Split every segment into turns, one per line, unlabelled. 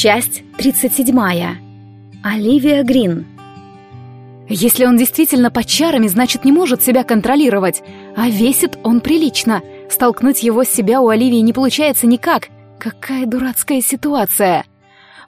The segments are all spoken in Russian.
Часть 37. Оливия Грин. Если он действительно под чарами, значит, не может себя контролировать. А весит он прилично. Столкнуть его с себя у Оливии не получается никак. Какая дурацкая ситуация.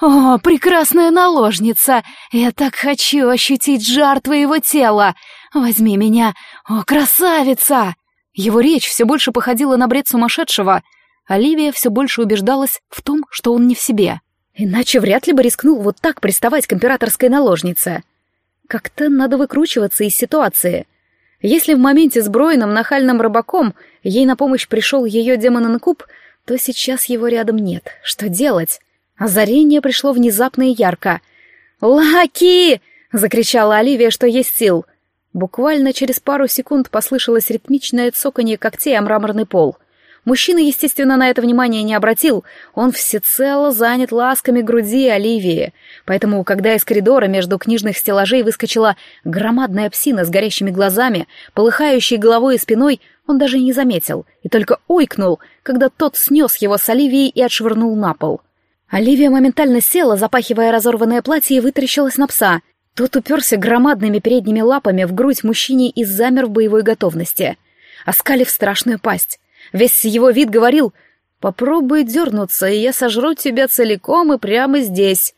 «О, прекрасная наложница! Я так хочу ощутить жар твоего тела! Возьми меня! О, красавица!» Его речь все больше походила на бред сумасшедшего. Оливия все больше убеждалась в том, что он не в себе. Иначе вряд ли бы рискнул вот так приставать к императорской наложнице. Как-то надо выкручиваться из ситуации. Если в моменте с Бройном нахальным рыбаком ей на помощь пришел ее демон-инкуб, то сейчас его рядом нет. Что делать? Озарение пришло внезапно и ярко. «Лаки!» — закричала Оливия, что есть сил. Буквально через пару секунд послышалось ритмичное цоканье когтей о мраморный пол — Мужчина, естественно, на это внимание не обратил. Он всецело занят ласками груди Оливии. Поэтому, когда из коридора между книжных стеллажей выскочила громадная псина с горящими глазами, полыхающей головой и спиной, он даже не заметил и только ойкнул, когда тот снес его с Оливией и отшвырнул на пол. Оливия моментально села, запахивая разорванное платье, и вытаращилась на пса. Тот уперся громадными передними лапами в грудь мужчине и замер в боевой готовности, оскалив страшную пасть. Весь его вид говорил «Попробуй дернуться, и я сожру тебя целиком и прямо здесь».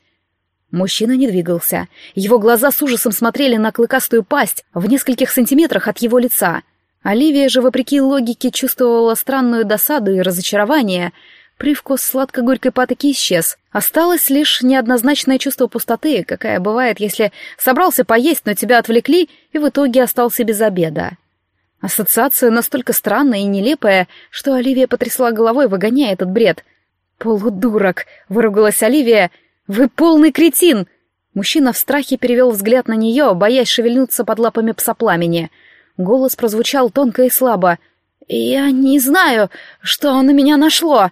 Мужчина не двигался. Его глаза с ужасом смотрели на клыкастую пасть в нескольких сантиметрах от его лица. Оливия же, вопреки логике, чувствовала странную досаду и разочарование. Привкус сладко-горькой патоки исчез. Осталось лишь неоднозначное чувство пустоты, какая бывает, если собрался поесть, но тебя отвлекли, и в итоге остался без обеда. Ассоциация настолько странная и нелепая, что Оливия потрясла головой, выгоняя этот бред. «Полудурок!» — выругалась Оливия. «Вы полный кретин!» Мужчина в страхе перевел взгляд на нее, боясь шевельнуться под лапами псопламени. Голос прозвучал тонко и слабо. «Я не знаю, что на меня нашло!»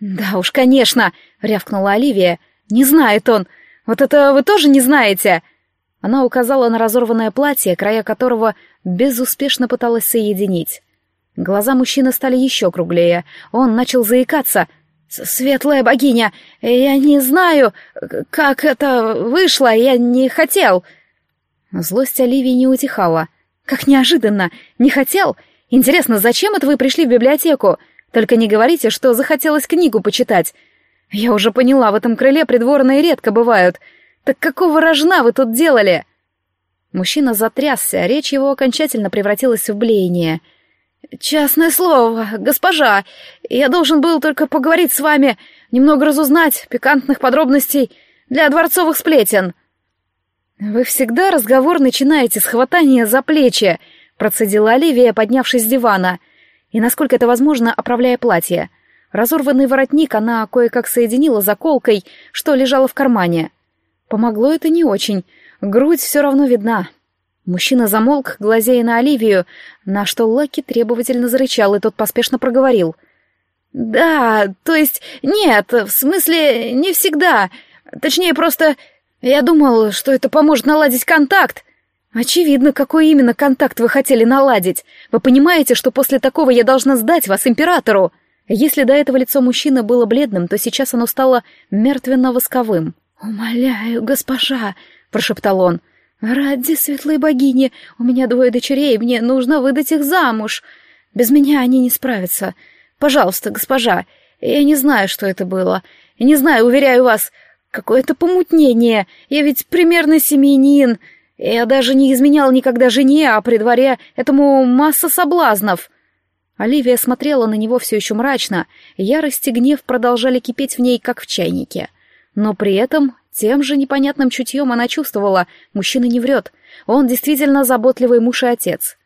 «Да уж, конечно!» — рявкнула Оливия. «Не знает он! Вот это вы тоже не знаете!» Она указала на разорванное платье, края которого безуспешно пыталась соединить. Глаза мужчины стали еще круглее. Он начал заикаться. «Светлая богиня, я не знаю, как это вышло, я не хотел». Злость Оливии не утихала. «Как неожиданно! Не хотел? Интересно, зачем это вы пришли в библиотеку? Только не говорите, что захотелось книгу почитать. Я уже поняла, в этом крыле придворные редко бывают. «Так какого рожна вы тут делали?» Мужчина затрясся, речь его окончательно превратилась в блеяние. «Честное слово, госпожа, я должен был только поговорить с вами, немного разузнать пикантных подробностей для дворцовых сплетен». «Вы всегда разговор начинаете с хватания за плечи», — процедила Оливия, поднявшись с дивана, и, насколько это возможно, оправляя платье. Разорванный воротник она кое-как соединила заколкой, что лежало в кармане. Помогло это не очень. Грудь все равно видна. Мужчина замолк, глазея на Оливию, на что Лаки требовательно зарычал, и тот поспешно проговорил. «Да, то есть нет, в смысле не всегда. Точнее, просто я думал, что это поможет наладить контакт. Очевидно, какой именно контакт вы хотели наладить. Вы понимаете, что после такого я должна сдать вас императору?» Если до этого лицо мужчины было бледным, то сейчас оно стало мертвенно-восковым. «Умоляю, госпожа!» — прошептал он. «Ради светлой богини! У меня двое дочерей, мне нужно выдать их замуж. Без меня они не справятся. Пожалуйста, госпожа, я не знаю, что это было. Я не знаю, уверяю вас, какое-то помутнение. Я ведь примерно семьянин. Я даже не изменял никогда жене, а при дворе этому масса соблазнов». Оливия смотрела на него все еще мрачно, ярость и гнев продолжали кипеть в ней, как в чайнике. Но при этом тем же непонятным чутьем она чувствовала, мужчина не врет, он действительно заботливый муж и отец.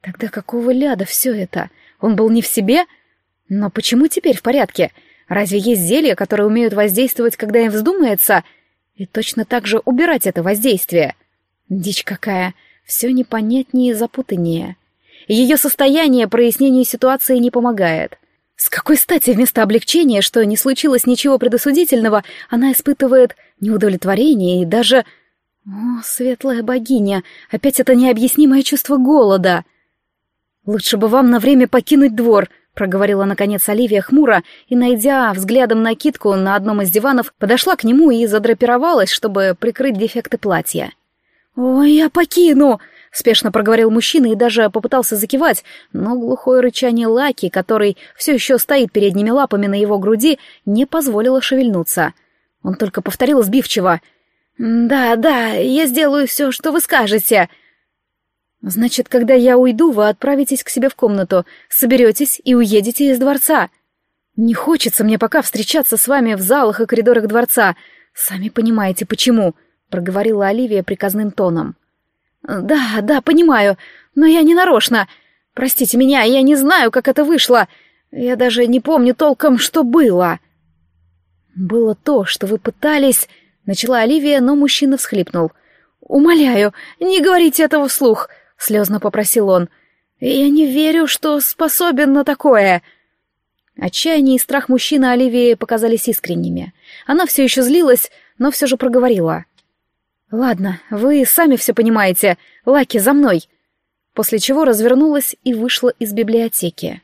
Тогда какого ляда все это? Он был не в себе? Но почему теперь в порядке? Разве есть зелья, которые умеют воздействовать, когда им вздумается? И точно так же убирать это воздействие? Дичь какая, все непонятнее и запутаннее. Ее состояние прояснению ситуации не помогает. С какой стати вместо облегчения, что не случилось ничего предосудительного, она испытывает неудовлетворение и даже... О, светлая богиня, опять это необъяснимое чувство голода. Лучше бы вам на время покинуть двор, проговорила наконец Оливия хмуро и, найдя взглядом накидку на одном из диванов, подошла к нему и задрапировалась, чтобы прикрыть дефекты платья. «Ой, я покину!» — спешно проговорил мужчина и даже попытался закивать, но глухое рычание Лаки, который все еще стоит передними лапами на его груди, не позволило шевельнуться. Он только повторил сбивчиво. «Да, да, я сделаю все, что вы скажете», — Значит, когда я уйду, вы отправитесь к себе в комнату, соберетесь и уедете из дворца. Не хочется мне пока встречаться с вами в залах и коридорах дворца. Сами понимаете, почему, проговорила Оливия приказным тоном. Да, да, понимаю, но я не нарочно. Простите меня, я не знаю, как это вышло. Я даже не помню толком, что было. Было то, что вы пытались, начала Оливия, но мужчина всхлипнул. Умоляю, не говорите этого вслух. — слезно попросил он. «Я не верю, что способен на такое!» Отчаяние и страх мужчины Оливии показались искренними. Она все еще злилась, но все же проговорила. «Ладно, вы сами все понимаете. Лаки, за мной!» После чего развернулась и вышла из библиотеки.